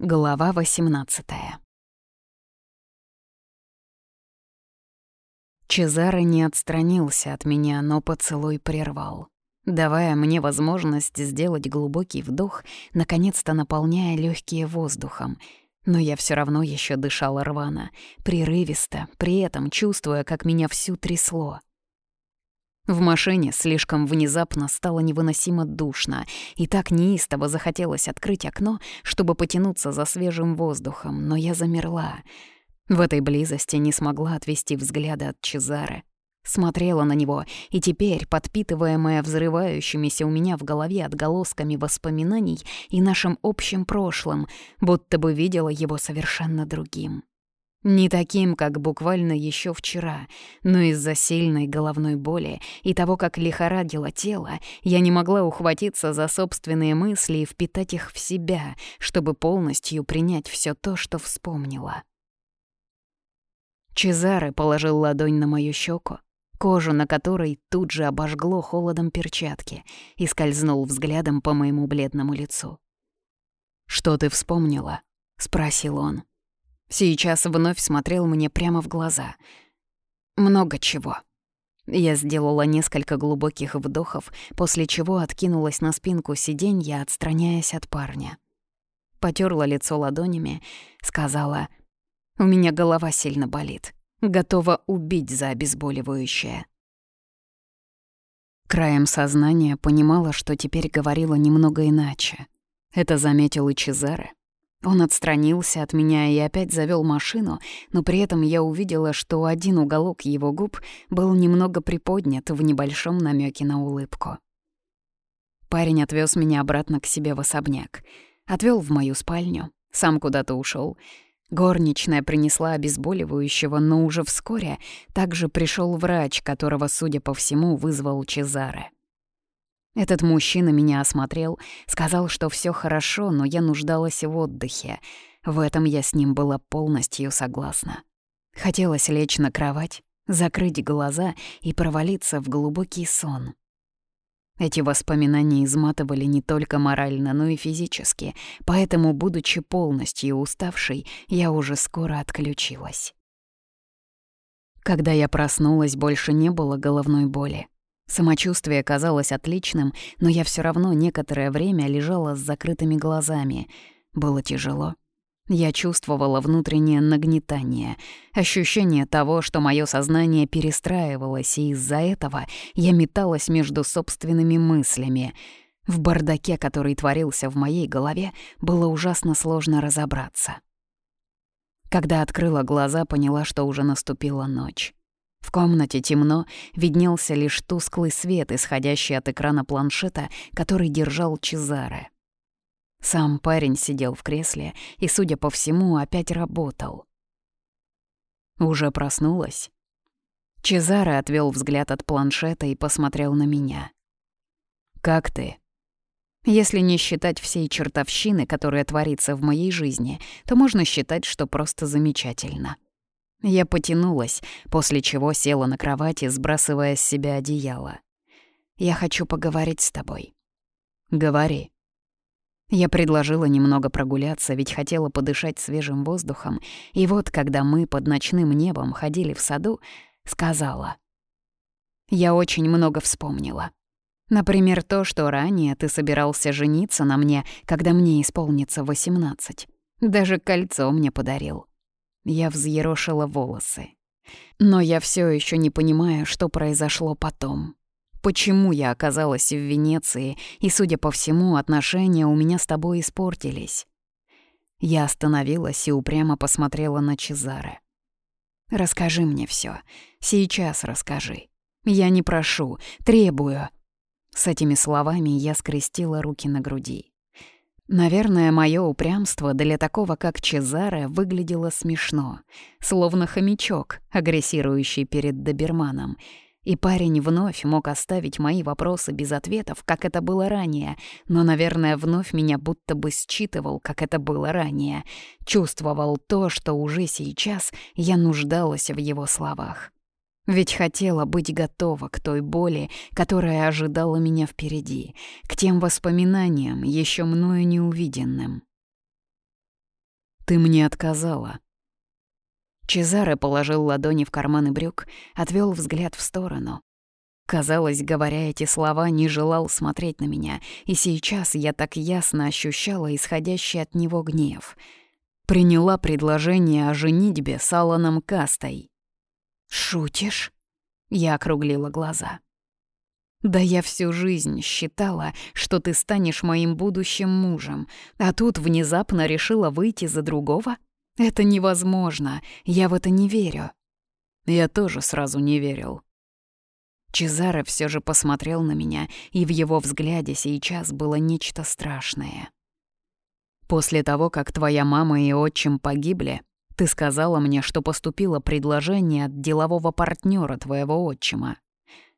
Глава 18 Чезаро не отстранился от меня, но поцелуй прервал, давая мне возможность сделать глубокий вдох, наконец-то наполняя легкие воздухом. Но я все равно еще дышала рвано, прерывисто, при этом чувствуя, как меня всю трясло — в машине слишком внезапно стало невыносимо душно, и так неистово захотелось открыть окно, чтобы потянуться за свежим воздухом, но я замерла. В этой близости не смогла отвести взгляда от Чезары. Смотрела на него, и теперь, подпитываемая взрывающимися у меня в голове отголосками воспоминаний и нашим общим прошлым, будто бы видела его совершенно другим. Не таким, как буквально еще вчера, но из-за сильной головной боли и того, как лихорадило тело, я не могла ухватиться за собственные мысли и впитать их в себя, чтобы полностью принять все то, что вспомнила. Чезаре положил ладонь на мою щеку, кожу на которой тут же обожгло холодом перчатки, и скользнул взглядом по моему бледному лицу. «Что ты вспомнила?» — спросил он. Сейчас вновь смотрел мне прямо в глаза. Много чего. Я сделала несколько глубоких вдохов, после чего откинулась на спинку сиденья, отстраняясь от парня. Потёрла лицо ладонями, сказала, «У меня голова сильно болит, готова убить за обезболивающее». Краем сознания понимала, что теперь говорила немного иначе. Это заметил и Чезаре. Он отстранился от меня и опять завёл машину, но при этом я увидела, что один уголок его губ был немного приподнят в небольшом намёке на улыбку. Парень отвёз меня обратно к себе в особняк. Отвёл в мою спальню, сам куда-то ушёл. Горничная принесла обезболивающего, но уже вскоре также пришёл врач, которого, судя по всему, вызвал Чезаре. Этот мужчина меня осмотрел, сказал, что все хорошо, но я нуждалась в отдыхе. В этом я с ним была полностью согласна. Хотелось лечь на кровать, закрыть глаза и провалиться в глубокий сон. Эти воспоминания изматывали не только морально, но и физически, поэтому, будучи полностью уставшей, я уже скоро отключилась. Когда я проснулась, больше не было головной боли. Самочувствие казалось отличным, но я все равно некоторое время лежала с закрытыми глазами. Было тяжело. Я чувствовала внутреннее нагнетание, ощущение того, что мое сознание перестраивалось, и из-за этого я металась между собственными мыслями. В бардаке, который творился в моей голове, было ужасно сложно разобраться. Когда открыла глаза, поняла, что уже наступила ночь. В комнате темно, виднелся лишь тусклый свет, исходящий от экрана планшета, который держал Чезаре. Сам парень сидел в кресле и, судя по всему, опять работал. Уже проснулась. Чезаре отвел взгляд от планшета и посмотрел на меня. «Как ты?» Если не считать всей чертовщины, которая творится в моей жизни, то можно считать, что просто замечательно. Я потянулась, после чего села на кровати, сбрасывая с себя одеяло. «Я хочу поговорить с тобой». «Говори». Я предложила немного прогуляться, ведь хотела подышать свежим воздухом, и вот, когда мы под ночным небом ходили в саду, сказала. «Я очень много вспомнила. Например, то, что ранее ты собирался жениться на мне, когда мне исполнится восемнадцать. Даже кольцо мне подарил. Я взъерошила волосы. Но я все еще не понимаю, что произошло потом. Почему я оказалась в Венеции, и, судя по всему, отношения у меня с тобой испортились? Я остановилась и упрямо посмотрела на Чезаре. «Расскажи мне все. Сейчас расскажи. Я не прошу, требую». С этими словами я скрестила руки на груди. Наверное, мое упрямство для такого, как Чезаре, выглядело смешно, словно хомячок, агрессирующий перед доберманом. И парень вновь мог оставить мои вопросы без ответов, как это было ранее, но, наверное, вновь меня будто бы считывал, как это было ранее, чувствовал то, что уже сейчас я нуждалась в его словах. Ведь хотела быть готова к той боли, которая ожидала меня впереди, к тем воспоминаниям, еще мною неувиденным. Ты мне отказала». Чезаре положил ладони в карманы брюк, отвел взгляд в сторону. Казалось, говоря эти слова, не желал смотреть на меня, и сейчас я так ясно ощущала исходящий от него гнев. Приняла предложение о женитьбе с Алланом Кастой. «Шутишь?» — я округлила глаза. «Да я всю жизнь считала, что ты станешь моим будущим мужем, а тут внезапно решила выйти за другого? Это невозможно, я в это не верю». Я тоже сразу не верил. Чезаре все же посмотрел на меня, и в его взгляде сейчас было нечто страшное. «После того, как твоя мама и отчим погибли, ты сказала мне, что поступило предложение от делового партнера твоего отчима.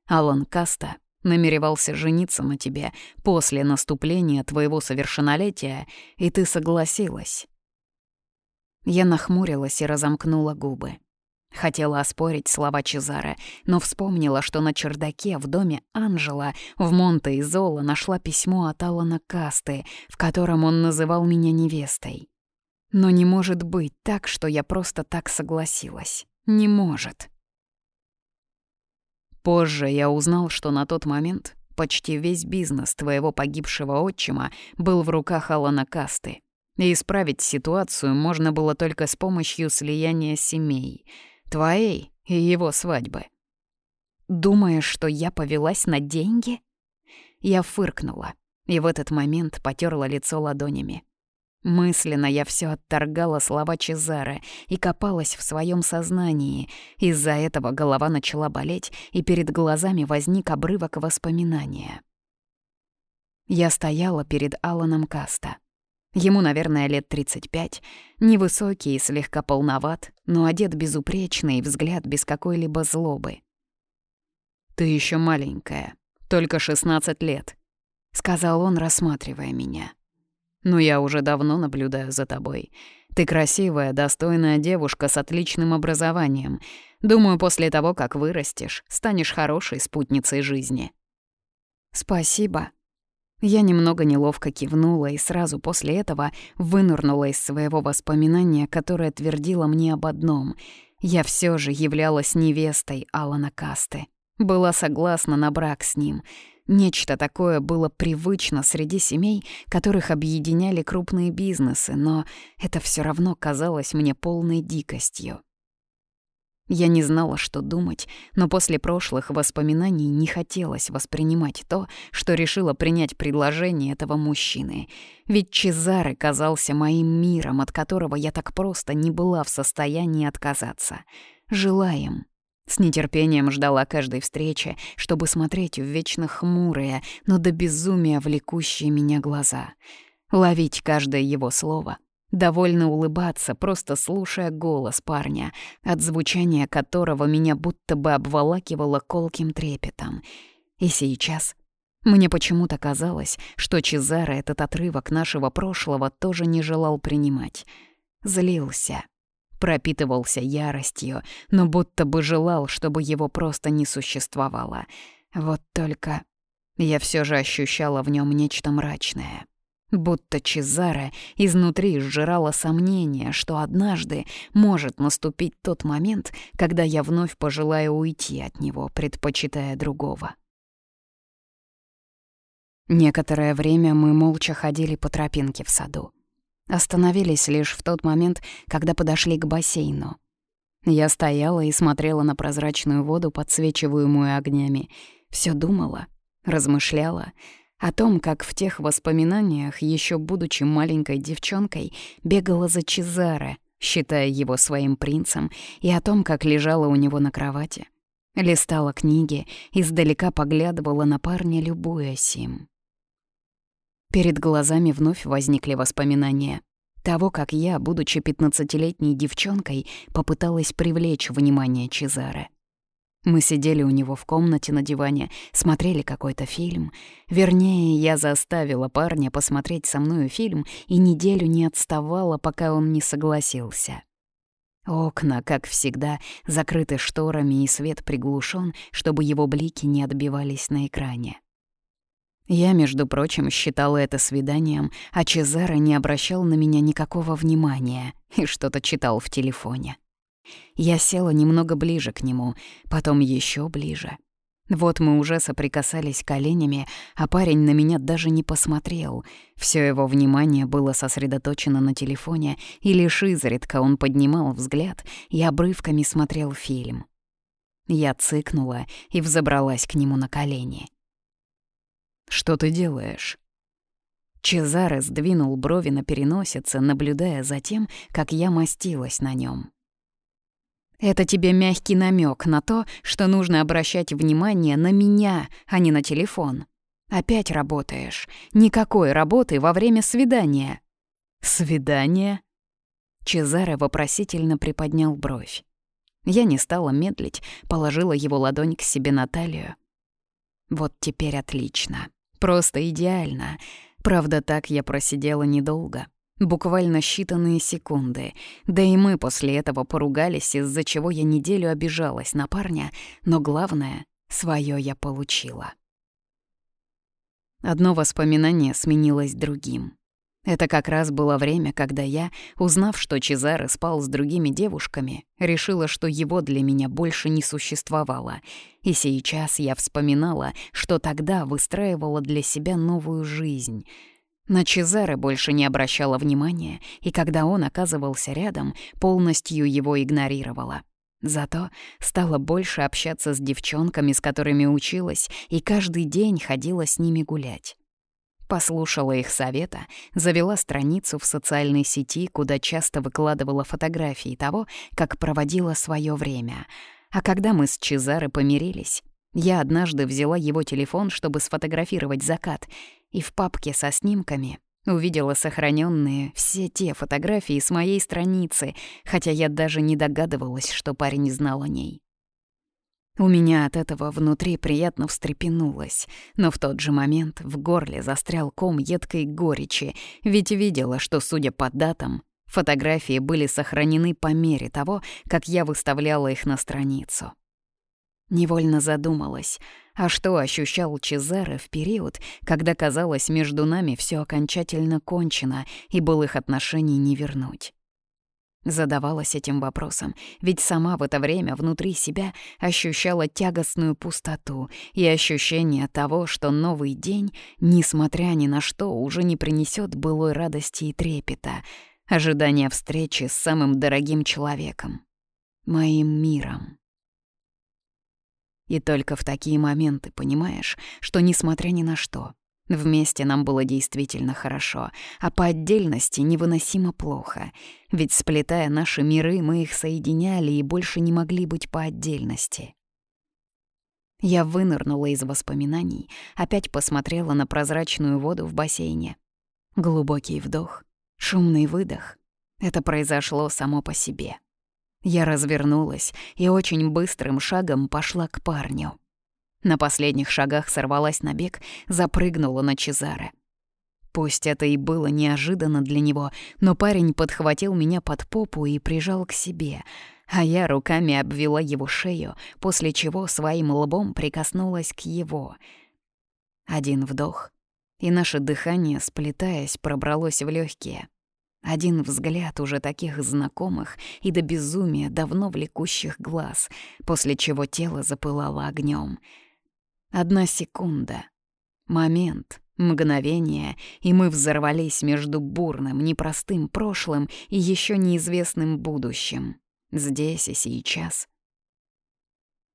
Алан Каста намеревался жениться на тебе после наступления твоего совершеннолетия, и ты согласилась». Я нахмурилась и разомкнула губы. Хотела оспорить слова Чезаре, но вспомнила, что на чердаке в доме Анжела в Монте-Изоло нашла письмо от Алана Касты, в котором он называл меня невестой. Но не может быть так, что я просто так согласилась. Не может. Позже я узнал, что на тот момент почти весь бизнес твоего погибшего отчима был в руках Алана Касты. И исправить ситуацию можно было только с помощью слияния семей — Твоей и его свадьбы. Думаешь, что я повелась на деньги? Я фыркнула и в этот момент потерла лицо ладонями. Мысленно я все отторгала слова Чезаре и копалась в своем сознании. Из-за этого голова начала болеть, и перед глазами возник обрывок воспоминания. Я стояла перед Аланом Каста. Ему, наверное, лет 35, невысокий и слегка полноват, но одет безупречно и взгляд без какой-либо злобы. «Ты еще маленькая, только 16 лет», — сказал он, рассматривая меня. «Но я уже давно наблюдаю за тобой. Ты красивая, достойная девушка с отличным образованием. Думаю, после того, как вырастешь, станешь хорошей спутницей жизни». «Спасибо», я немного неловко кивнула и сразу после этого вынырнула из своего воспоминания, которое твердило мне об одном. Я все же являлась невестой Алана Касты. Была согласна на брак с ним. Нечто такое было привычно среди семей, которых объединяли крупные бизнесы, но это все равно казалось мне полной дикостью. Я не знала, что думать, но после прошлых воспоминаний не хотелось воспринимать то, что решила принять предложение этого мужчины. Ведь Чезаре казался моим миром, от которого я так просто не была в состоянии отказаться. Желаем. С нетерпением ждала каждой встречи, чтобы смотреть в вечно хмурые, но до безумия влекущие меня глаза. Ловить каждое его слово — довольно улыбаться, просто слушая голос парня, от звучания которого меня будто бы обволакивало колким трепетом. И сейчас мне почему-то казалось, что Чезаро этот отрывок нашего прошлого тоже не желал принимать. Злился, пропитывался яростью, но будто бы желал, чтобы его просто не существовало. Вот только я все же ощущала в нем нечто мрачное. Будто Чезаре изнутри сжирало сомнение, что однажды может наступить тот момент, когда я вновь пожелаю уйти от него, предпочитая другого. Некоторое время мы молча ходили по тропинке в саду. Остановились лишь в тот момент, когда подошли к бассейну. Я стояла и смотрела на прозрачную воду, подсвечиваемую огнями. Все думала, размышляла — о том, как в тех воспоминаниях, еще будучи маленькой девчонкой, бегала за Чезаре, считая его своим принцем, и о том, как лежала у него на кровати. Листала книги, издалека поглядывала на парня, любуясь им. Перед глазами вновь возникли воспоминания того, как я, будучи пятнадцатилетней девчонкой, попыталась привлечь внимание Чезаре. Мы сидели у него в комнате на диване, смотрели какой-то фильм. Вернее, я заставила парня посмотреть со мной фильм и неделю не отставала, пока он не согласился. Окна, как всегда, закрыты шторами и свет приглушен, чтобы его блики не отбивались на экране. Я, между прочим, считала это свиданием, а Чезаро не обращал на меня никакого внимания и что-то читал в телефоне. Я села немного ближе к нему, потом еще ближе. Вот мы уже соприкасались коленями, а парень на меня даже не посмотрел. Все его внимание было сосредоточено на телефоне, и лишь изредка он поднимал взгляд и обрывками смотрел фильм. Я цыкнула и взобралась к нему на колени. Что ты делаешь?» Чезаре сдвинул брови на переносице, наблюдая за тем, как я мастилась на нем. «Это тебе мягкий намек на то, что нужно обращать внимание на меня, а не на телефон. Опять работаешь. Никакой работы во время свидания». «Свидание?» Чезаре вопросительно приподнял бровь. Я не стала медлить, положила его ладонь к себе на талию. «Вот теперь отлично. Просто идеально. Правда, так я просидела недолго. Буквально считанные секунды. Да и мы после этого поругались, из-за чего я неделю обижалась на парня, но главное, свое я получила. Одно воспоминание сменилось другим. Это как раз было время, когда я, узнав, что Чезаре спал с другими девушками, решила, что его для меня больше не существовало. И сейчас я вспоминала, что тогда выстраивала для себя новую жизнь. На Чезаре больше не обращала внимания, и когда он оказывался рядом, полностью его игнорировала. Зато стала больше общаться с девчонками, с которыми училась, и каждый день ходила с ними гулять. Послушала их совета, завела страницу в социальной сети, куда часто выкладывала фотографии того, как проводила свое время. А когда мы с Чезаре помирились, я однажды взяла его телефон, чтобы сфотографировать закат, и в папке со снимками увидела сохраненные все те фотографии с моей страницы, хотя я даже не догадывалась, что парень знал о ней. У меня от этого внутри приятно встрепенулось, но в тот же момент в горле застрял ком едкой горечи, ведь видела, что, судя по датам, фотографии были сохранены по мере того, как я выставляла их на страницу. Невольно задумалась, а что ощущал Чезаре в период, когда казалось между нами все окончательно кончено и былых отношений не вернуть. Задавалась этим вопросом, ведь сама в это время внутри себя ощущала тягостную пустоту и ощущение того, что новый день, несмотря ни на что, уже не принесет былой радости и трепета, ожидания встречи с самым дорогим человеком, моим миром. И только в такие моменты понимаешь, что, несмотря ни на что, Вместе нам было действительно хорошо, а по отдельности невыносимо плохо. Ведь, сплетая наши миры, мы их соединяли и больше не могли быть по отдельности. Я вынырнула из воспоминаний, опять посмотрела на прозрачную воду в бассейне. Глубокий вдох, шумный выдох. Это произошло само по себе. Я развернулась и очень быстрым шагом пошла к парню. На последних шагах сорвалась на бег, запрыгнула на Чезаре. Пусть это и было неожиданно для него, но парень подхватил меня под попу и прижал к себе, а я руками обвела его шею, после чего своим лбом прикоснулась к его. Один вдох, и наше дыхание, сплетаясь, пробралось в легкие. Один взгляд уже таких знакомых и до безумия давно влекущих глаз, после чего тело запылало огнем — Одна секунда. Момент, мгновение, и мы взорвались между бурным, непростым прошлым и еще неизвестным будущим. Здесь и сейчас.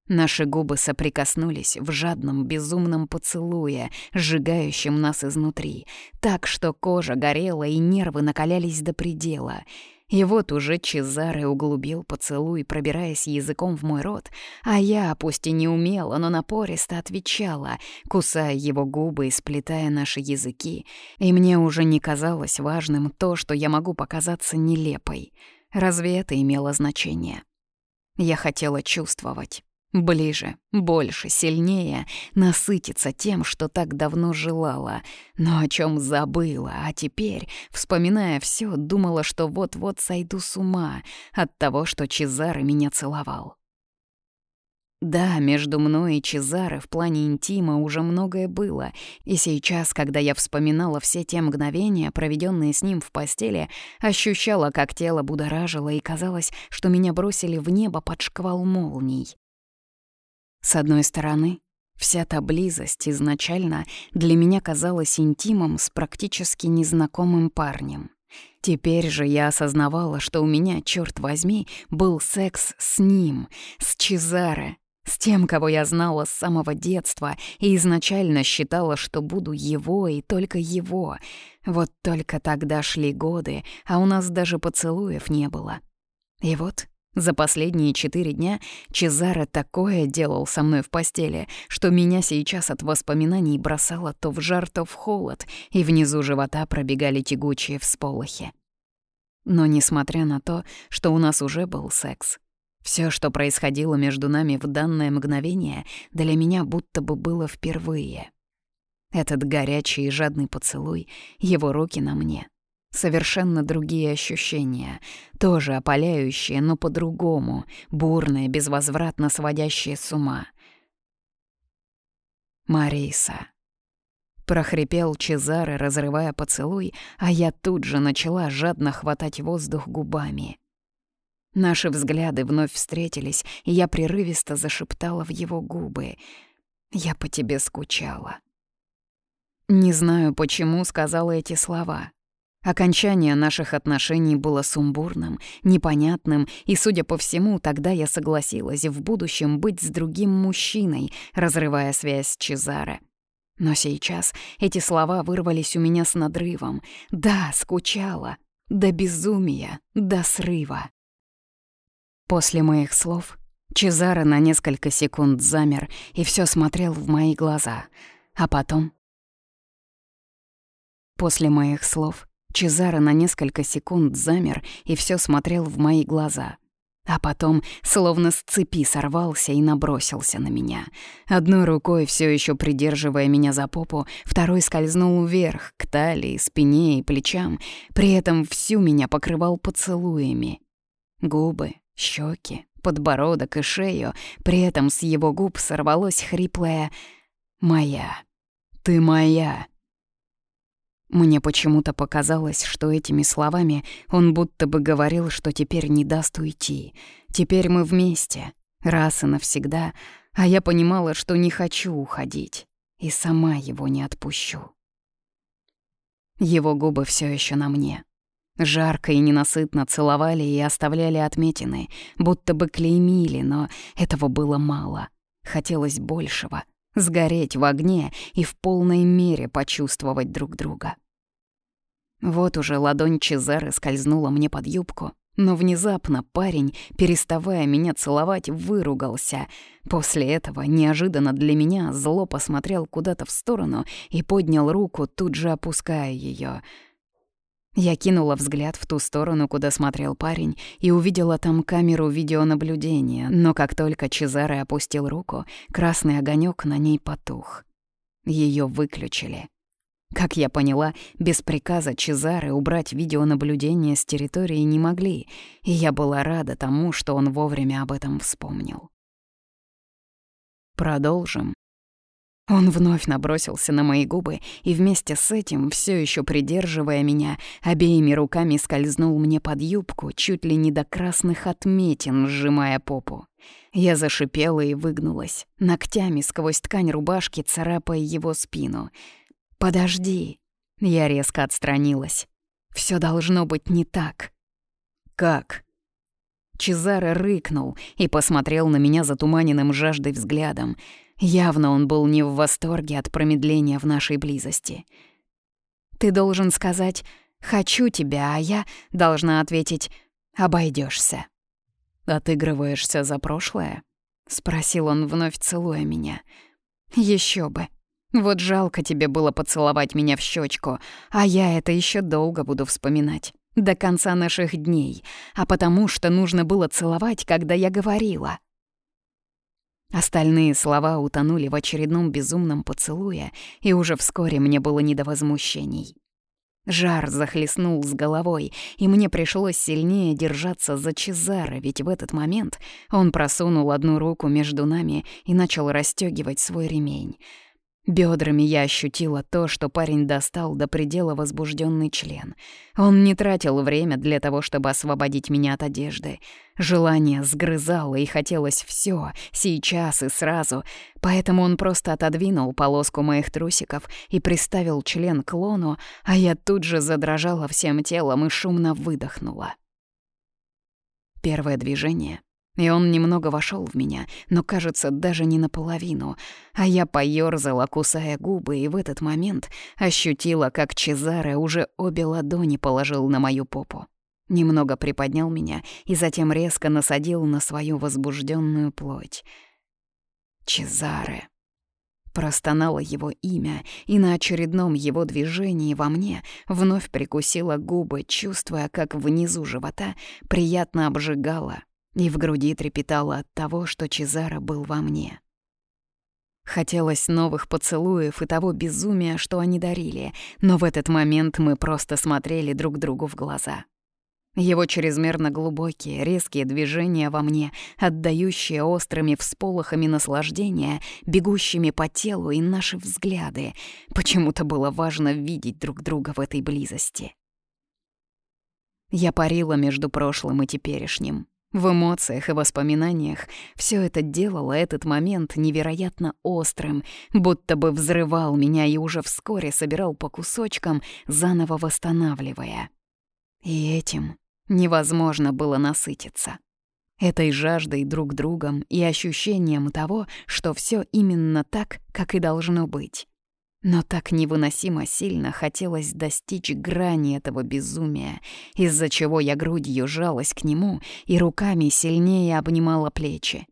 Наши губы соприкоснулись в жадном, безумном поцелуе, сжигающем нас изнутри, так что кожа горела и нервы накалялись до предела — и вот уже Чезаре углубил поцелуй, пробираясь языком в мой рот, а я, пусть и не умела, но напористо отвечала, кусая его губы и сплетая наши языки. И мне уже не казалось важным то, что я могу показаться нелепой. Разве это имело значение? Я хотела чувствовать. Ближе, больше, сильнее, насытиться тем, что так давно желала, но о чем забыла, а теперь, вспоминая все, думала, что вот-вот сойду с ума от того, что Чезаре меня целовал. Да, между мной и Чезаре в плане интима уже многое было, и сейчас, когда я вспоминала все те мгновения, проведенные с ним в постели, ощущала, как тело будоражило, и казалось, что меня бросили в небо под шквал молний. С одной стороны, вся та близость изначально для меня казалась интимом с практически незнакомым парнем. Теперь же я осознавала, что у меня, черт возьми, был секс с ним, с Чезаре, с тем, кого я знала с самого детства и изначально считала, что буду его и только его. Вот только тогда шли годы, а у нас даже поцелуев не было. И вот за последние четыре дня Чезаро такое делал со мной в постели, что меня сейчас от воспоминаний бросало то в жар, то в холод, и внизу живота пробегали тягучие всполохи. Но несмотря на то, что у нас уже был секс, все, что происходило между нами в данное мгновение, для меня будто бы было впервые. Этот горячий и жадный поцелуй, его руки на мне. Совершенно другие ощущения, тоже опаляющие, но по-другому, бурные, безвозвратно сводящие с ума. Мариса. Прохрипел Чезаре, разрывая поцелуй, а я тут же начала жадно хватать воздух губами — Наши взгляды вновь встретились, и я прерывисто зашептала в его губы. «Я по тебе скучала». Не знаю, почему сказала эти слова. Окончание наших отношений было сумбурным, непонятным, и, судя по всему, тогда я согласилась в будущем быть с другим мужчиной, разрывая связь с Чезаре. Но сейчас эти слова вырвались у меня с надрывом. Да, скучала. До безумия, до срыва. После моих слов Чезаро на несколько секунд замер и все смотрел в мои глаза, а потом... После моих слов Чезаро на несколько секунд замер и все смотрел в мои глаза, а потом словно с цепи сорвался и набросился на меня. Одной рукой, все еще придерживая меня за попу, второй скользнул вверх, к талии, спине и плечам, при этом всю меня покрывал поцелуями. Губы, щеки, подбородок и шею, при этом с его губ сорвалось хриплое «Моя, ты моя». Мне почему-то показалось, что этими словами он будто бы говорил, что теперь не даст уйти. Теперь мы вместе, раз и навсегда, а я понимала, что не хочу уходить и сама его не отпущу. Его губы все еще на мне, Жарко и ненасытно целовали и оставляли отметины, будто бы клеймили, но этого было мало. Хотелось большего — сгореть в огне и в полной мере почувствовать друг друга. Вот уже ладонь Чезары скользнула мне под юбку, но внезапно парень, переставая меня целовать, выругался. После этого, неожиданно для меня, зло посмотрел куда-то в сторону и поднял руку, тут же опуская ее. Я кинула взгляд в ту сторону, куда смотрел парень, и увидела там камеру видеонаблюдения, но как только Чезаре опустил руку, красный огонек на ней потух. Ее выключили. Как я поняла, без приказа Чезары убрать видеонаблюдение с территории не могли, и я была рада тому, что он вовремя об этом вспомнил. «Продолжим», он вновь набросился на мои губы и вместе с этим, все еще придерживая меня, обеими руками скользнул мне под юбку, чуть ли не до красных отметин, сжимая попу. Я зашипела и выгнулась, ногтями сквозь ткань рубашки царапая его спину. «Подожди!» Я резко отстранилась. Все должно быть не так. «Как?» Чезаре рыкнул и посмотрел на меня затуманенным жаждой взглядом. Явно он был не в восторге от промедления в нашей близости. «Ты должен сказать «хочу тебя», а я должна ответить «обойдешься». «Отыгрываешься за прошлое?» — спросил он, вновь целуя меня. Еще бы. Вот жалко тебе было поцеловать меня в щечку, а я это еще долго буду вспоминать. До конца наших дней, а потому что нужно было целовать, когда я говорила. Остальные слова утонули в очередном безумном поцелуе, и уже вскоре мне было не до возмущений. Жар захлестнул с головой, и мне пришлось сильнее держаться за Чезаро, ведь в этот момент он просунул одну руку между нами и начал расстёгивать свой ремень — Бедрами я ощутила то, что парень достал до предела возбужденный член. Он не тратил время для того, чтобы освободить меня от одежды. Желание сгрызало и хотелось все, сейчас и сразу, поэтому он просто отодвинул полоску моих трусиков и приставил член к лону, а я тут же задрожала всем телом и шумно выдохнула. Первое движение и он немного вошел в меня, но, кажется, даже не наполовину. А я поёрзала, кусая губы, и в этот момент ощутила, как Чезаре уже обе ладони положил на мою попу. Немного приподнял меня и затем резко насадил на свою возбужденную плоть. Чезаре. Простонало его имя, и на очередном его движении во мне вновь прикусила губы, чувствуя, как внизу живота приятно обжигало, и в груди трепетало от того, что Чезаро был во мне. Хотелось новых поцелуев и того безумия, что они дарили, но в этот момент мы просто смотрели друг другу в глаза. Его чрезмерно глубокие, резкие движения во мне, отдающие острыми всполохами наслаждения, бегущими по телу и наши взгляды. Почему-то было важно видеть друг друга в этой близости. Я парила между прошлым и теперешним. В эмоциях и воспоминаниях все это делало этот момент невероятно острым, будто бы взрывал меня и уже вскоре собирал по кусочкам, заново восстанавливая. И этим невозможно было насытиться. Этой жаждой друг другом и ощущением того, что все именно так, как и должно быть. Но так невыносимо сильно хотелось достичь грани этого безумия, из-за чего я грудью жалась к нему и руками сильнее обнимала плечи.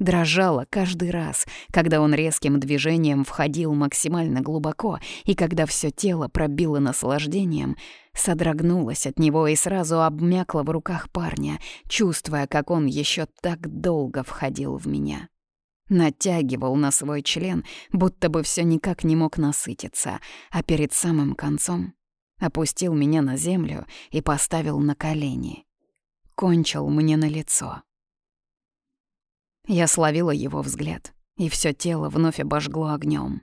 Дрожала каждый раз, когда он резким движением входил максимально глубоко, и когда все тело пробило наслаждением, содрогнулась от него и сразу обмякла в руках парня, чувствуя, как он еще так долго входил в меня. Натягивал на свой член, будто бы все никак не мог насытиться, а перед самым концом опустил меня на землю и поставил на колени. Кончил мне на лицо. Я словила его взгляд, и все тело вновь обожгло огнем.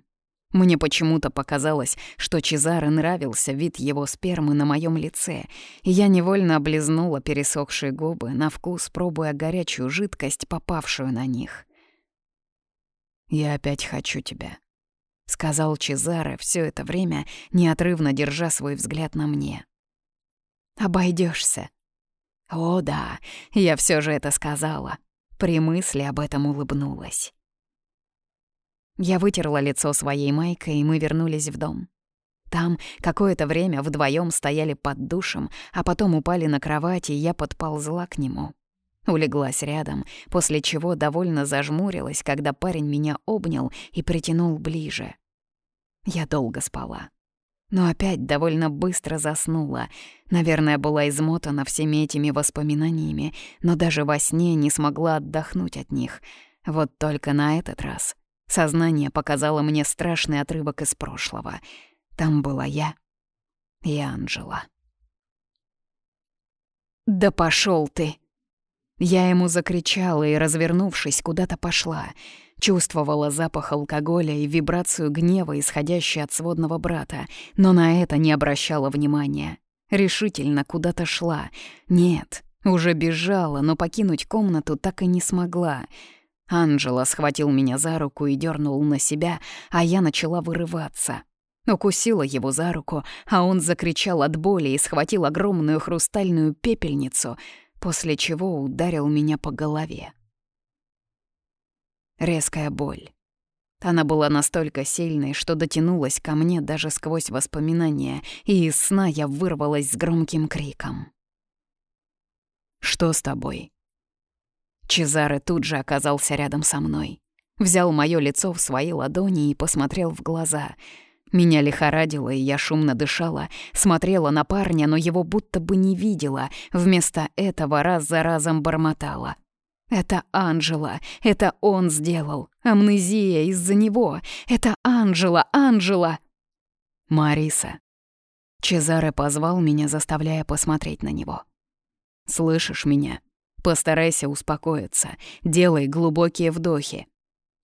Мне почему-то показалось, что Чезаре нравился вид его спермы на моем лице, и я невольно облизнула пересохшие губы, на вкус пробуя горячую жидкость, попавшую на них — «Я опять хочу тебя», — сказал Чезаре все это время, неотрывно держа свой взгляд на мне. Обойдешься. О да, я все же это сказала. При мысли об этом улыбнулась. Я вытерла лицо своей майкой, и мы вернулись в дом. Там какое-то время вдвоем стояли под душем, а потом упали на кровать, и я подползла к нему. Улеглась рядом, после чего довольно зажмурилась, когда парень меня обнял и притянул ближе. Я долго спала. Но опять довольно быстро заснула. Наверное, была измотана всеми этими воспоминаниями, но даже во сне не смогла отдохнуть от них. Вот только на этот раз сознание показало мне страшный отрывок из прошлого. Там была я и Анжела. «Да пошел ты!» Я ему закричала и, развернувшись, куда-то пошла. Чувствовала запах алкоголя и вибрацию гнева, исходящей от сводного брата, но на это не обращала внимания. Решительно куда-то шла. Нет, уже бежала, но покинуть комнату так и не смогла. Анжела схватил меня за руку и дернул на себя, а я начала вырываться. Укусила его за руку, а он закричал от боли и схватил огромную хрустальную пепельницу — после чего ударил меня по голове. Резкая боль. Она была настолько сильной, что дотянулась ко мне даже сквозь воспоминания, и из сна я вырвалась с громким криком. «Что с тобой?» Чезаре тут же оказался рядом со мной. Взял моё лицо в свои ладони и посмотрел в глаза — меня лихорадило, и я шумно дышала, смотрела на парня, но его будто бы не видела, вместо этого раз за разом бормотала. «Это Анжела, это он сделал, амнезия из-за него, это Анжела, Анжела!» «Мариса, Чезаре позвал меня, заставляя посмотреть на него. «Слышишь меня? Постарайся успокоиться, делай глубокие вдохи».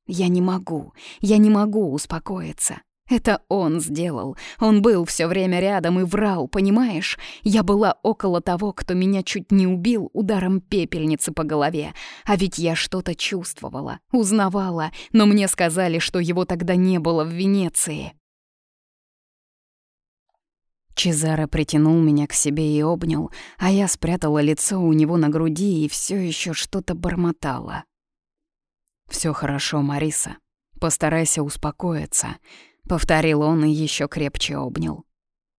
«Я не могу, я не могу успокоиться. Это он сделал. Он был все время рядом и врал, понимаешь? Я была около того, кто меня чуть не убил ударом пепельницы по голове. А ведь я что-то чувствовала, узнавала, но мне сказали, что его тогда не было в Венеции. Чезаро притянул меня к себе и обнял, а я спрятала лицо у него на груди и все еще что-то бормотала. Все хорошо, Мариса. Постарайся успокоиться. Повторил он и еще крепче обнял.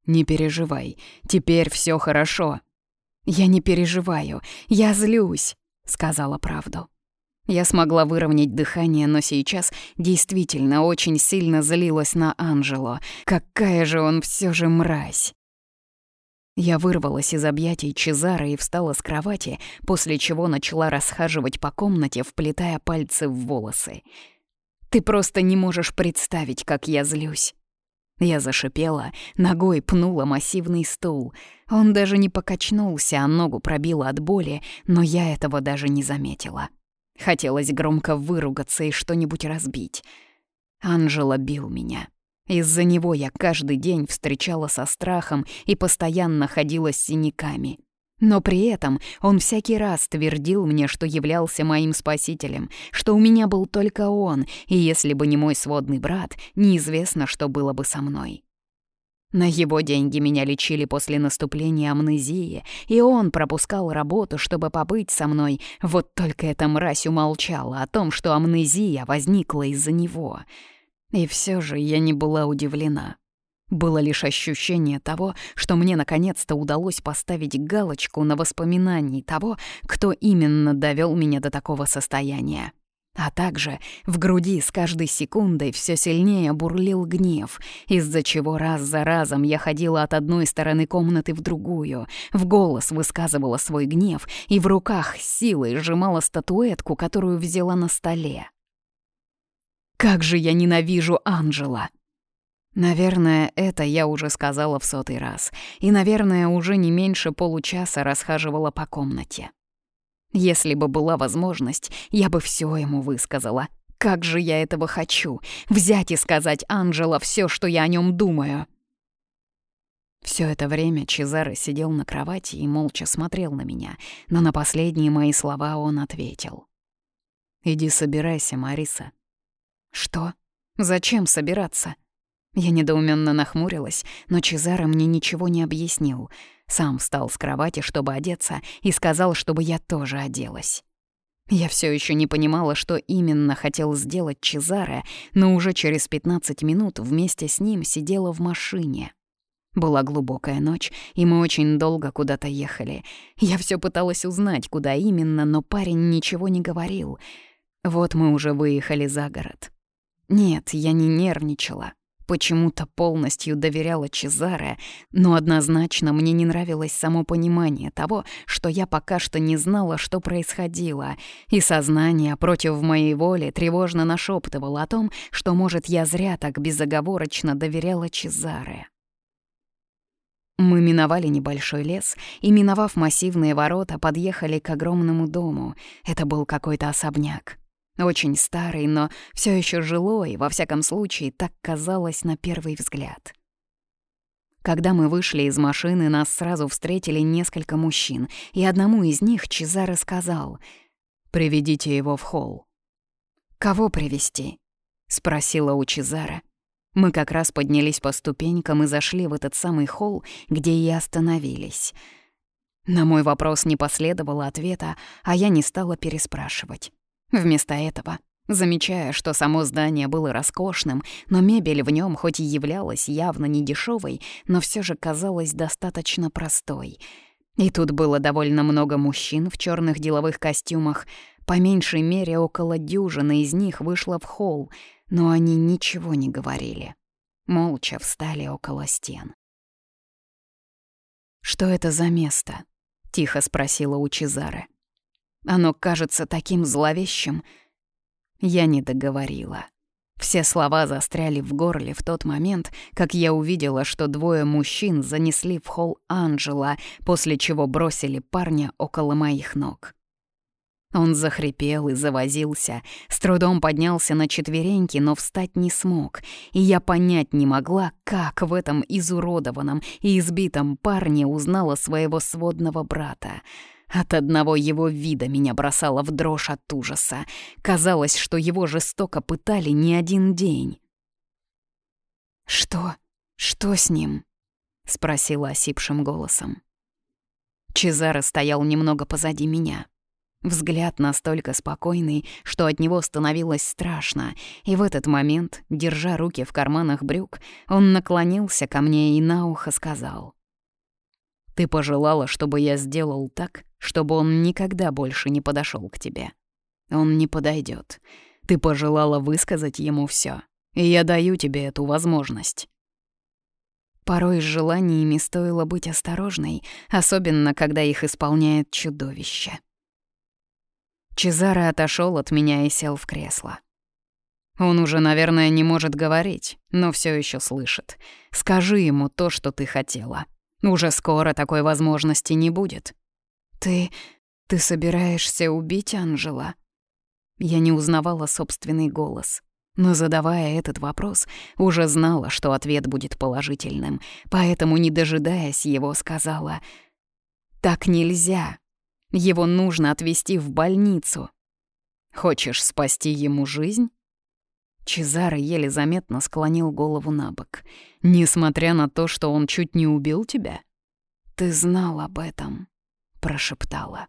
«Не переживай, теперь все хорошо». «Я не переживаю, я злюсь», — сказала правду. Я смогла выровнять дыхание, но сейчас действительно очень сильно злилась на Анжело. Какая же он все же мразь! Я вырвалась из объятий Чезара и встала с кровати, после чего начала расхаживать по комнате, вплетая пальцы в волосы. Ты просто не можешь представить, как я злюсь». Я зашипела, ногой пнула массивный стул. Он даже не покачнулся, а ногу пробила от боли, но я этого даже не заметила. Хотелось громко выругаться и что-нибудь разбить. Анжела бил меня. Из-за него я каждый день встречала со страхом и постоянно ходила с синяками. Но при этом он всякий раз твердил мне, что являлся моим спасителем, что у меня был только он, и если бы не мой сводный брат, неизвестно, что было бы со мной. На его деньги меня лечили после наступления амнезии, и он пропускал работу, чтобы побыть со мной, вот только эта мразь умолчала о том, что амнезия возникла из-за него. И все же я не была удивлена. Было лишь ощущение того, что мне наконец-то удалось поставить галочку на воспоминании того, кто именно довел меня до такого состояния. А также в груди с каждой секундой все сильнее бурлил гнев, из-за чего раз за разом я ходила от одной стороны комнаты в другую, в голос высказывала свой гнев и в руках силой сжимала статуэтку, которую взяла на столе. «Как же я ненавижу Анжела!» Наверное, это я уже сказала в сотый раз, и, наверное, уже не меньше получаса расхаживала по комнате. Если бы была возможность, я бы все ему высказала. Как же я этого хочу! Взять и сказать Анжела все, что я о нем думаю. Все это время Чезаро сидел на кровати и молча смотрел на меня, но на последние мои слова он ответил. «Иди собирайся, Мариса». «Что? Зачем собираться?» Я недоуменно нахмурилась, но Чезаро мне ничего не объяснил. Сам встал с кровати, чтобы одеться, и сказал, чтобы я тоже оделась. Я все еще не понимала, что именно хотел сделать Чезаре, но уже через 15 минут вместе с ним сидела в машине. Была глубокая ночь, и мы очень долго куда-то ехали. Я все пыталась узнать, куда именно, но парень ничего не говорил. Вот мы уже выехали за город. Нет, я не нервничала. Почему-то полностью доверяла Чезаре, но однозначно мне не нравилось само понимание того, что я пока что не знала, что происходило, и сознание против моей воли тревожно нашептывало о том, что, может, я зря так безоговорочно доверяла Чезаре. Мы миновали небольшой лес и, миновав массивные ворота, подъехали к огромному дому. Это был какой-то особняк. Очень старый, но все еще жилой, во всяком случае, так казалось на первый взгляд. Когда мы вышли из машины, нас сразу встретили несколько мужчин, и одному из них Чезаре сказал «Приведите его в холл». «Кого привести? спросила у Чезаре. Мы как раз поднялись по ступенькам и зашли в этот самый холл, где и остановились. На мой вопрос не последовало ответа, а я не стала переспрашивать. Вместо этого, замечая, что само здание было роскошным, но мебель в нем хоть и являлась явно не дешевой, но все же казалась достаточно простой. И тут было довольно много мужчин в черных деловых костюмах, по меньшей мере около дюжины из них вышло в холл, но они ничего не говорили. Молча встали около стен. «Что это за место?» — тихо спросила у Чезары. Оно кажется таким зловещим. Я не договорила. Все слова застряли в горле в тот момент, как я увидела, что двое мужчин занесли в холл Анджела, после чего бросили парня около моих ног. Он захрипел и завозился, с трудом поднялся на четвереньки, но встать не смог, и я понять не могла, как в этом изуродованном и избитом парне узнала своего сводного брата — от одного его вида меня бросало в дрожь от ужаса. Казалось, что его жестоко пытали не один день. «Что? Что с ним?» — спросила осипшим голосом. Чезаро стоял немного позади меня. Взгляд настолько спокойный, что от него становилось страшно, и в этот момент, держа руки в карманах брюк, он наклонился ко мне и на ухо сказал. «Ты пожелала, чтобы я сделал так, чтобы он никогда больше не подошел к тебе. Он не подойдет. Ты пожелала высказать ему все, и я даю тебе эту возможность. Порой с желаниями стоило быть осторожной, особенно когда их исполняет чудовище. Чезаро отошел от меня и сел в кресло. Он уже, наверное, не может говорить, но все еще слышит. Скажи ему то, что ты хотела. Уже скоро такой возможности не будет. «Ты... ты собираешься убить Анжела?» Я не узнавала собственный голос. Но задавая этот вопрос, уже знала, что ответ будет положительным, поэтому, не дожидаясь его, сказала «Так нельзя. Его нужно отвезти в больницу. Хочешь спасти ему жизнь?» Чезаро еле заметно склонил голову на бок. «Несмотря на то, что он чуть не убил тебя?» «Ты знал об этом», прошептала.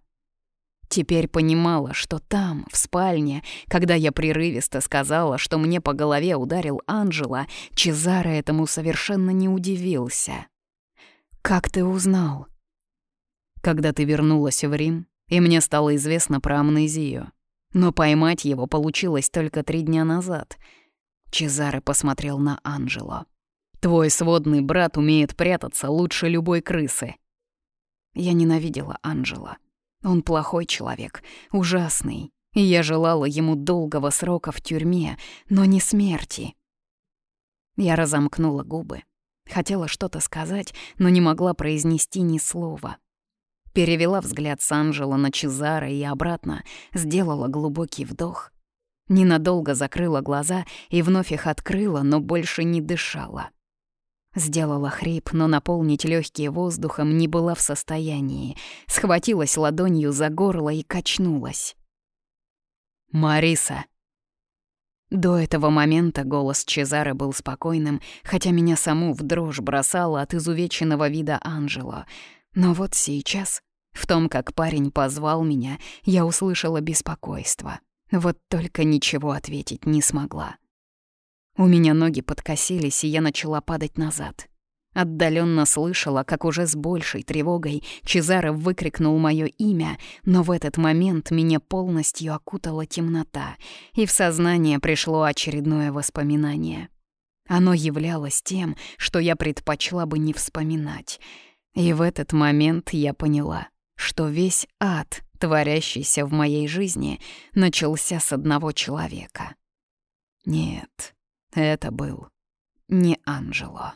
Теперь понимала, что там, в спальне, когда я прерывисто сказала, что мне по голове ударил Анжела, Чезаре этому совершенно не удивился. «Как ты узнал?» «Когда ты вернулась в Рим, и мне стало известно про амнезию. Но поймать его получилось только три дня назад». Чезаре посмотрел на Анжело. «Твой сводный брат умеет прятаться лучше любой крысы. Я ненавидела Анжела. Он плохой человек, ужасный, и я желала ему долгого срока в тюрьме, но не смерти. Я разомкнула губы. Хотела что-то сказать, но не могла произнести ни слова. Перевела взгляд с Анжела на Чезаро и обратно, сделала глубокий вдох. Ненадолго закрыла глаза и вновь их открыла, но больше не дышала. Сделала хрип, но наполнить легкие воздухом не была в состоянии. Схватилась ладонью за горло и качнулась. «Мариса!» До этого момента голос Чезары был спокойным, хотя меня саму в дрожь бросало от изувеченного вида Анжела. Но вот сейчас, в том, как парень позвал меня, я услышала беспокойство. Вот только ничего ответить не смогла. У меня ноги подкосились, и я начала падать назад. Отдаленно слышала, как уже с большей тревогой Чезаро выкрикнул мое имя, но в этот момент меня полностью окутала темнота, и в сознание пришло очередное воспоминание. Оно являлось тем, что я предпочла бы не вспоминать. И в этот момент я поняла, что весь ад, творящийся в моей жизни, начался с одного человека. Нет, это был не Анжело.